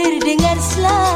terdengar selalu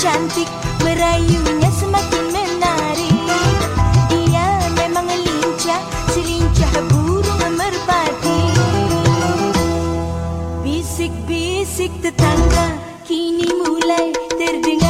cantik Merayunya semakin menarik. Ia memang lincah Selincah burung merpati. Bisik-bisik tetangga Kini mulai terdengar.